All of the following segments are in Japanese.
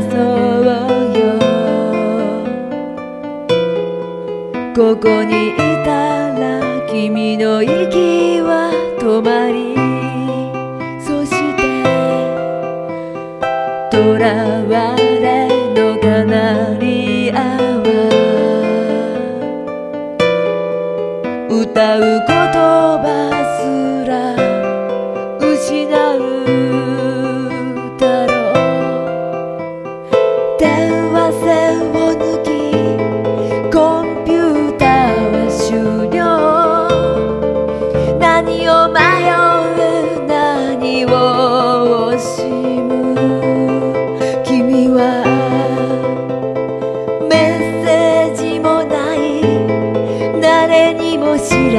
そうよ。ここにいたら君の息は止まり。そして捉え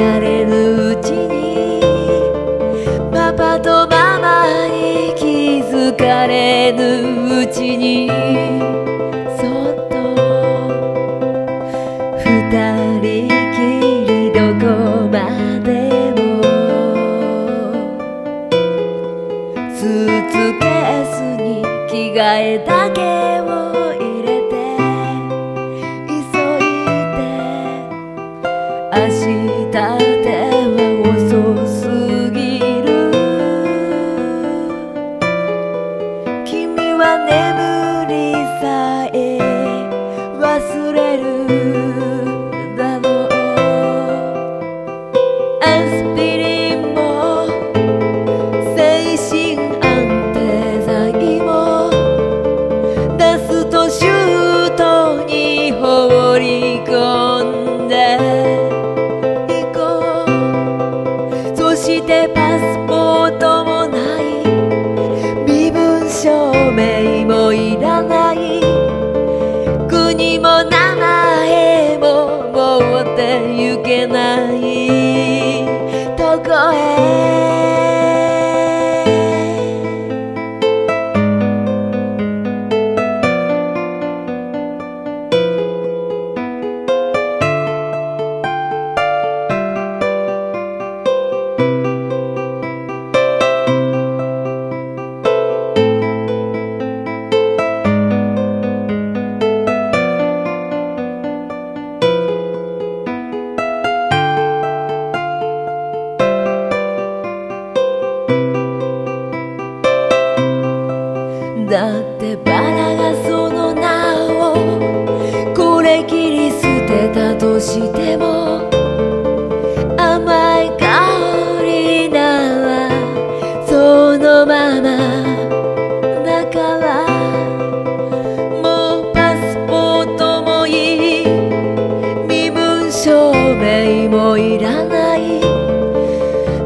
られぬうちにパパとママに気づかれぬうちにそっと二人きりどこまでもスーツケースに着替えだけを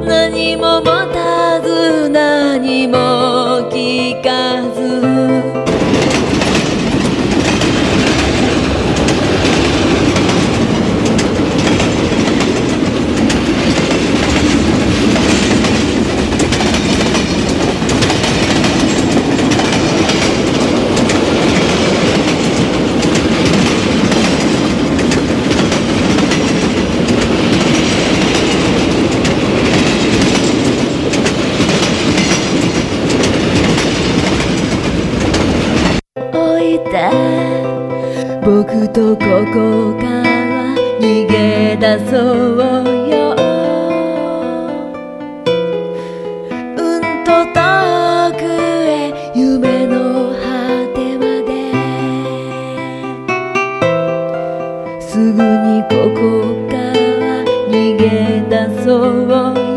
何も持たず何も聞かず。だ僕とここから逃げ出そうよ。うんと遠くへ夢の果てまで。すぐにここから逃げ出そうよ。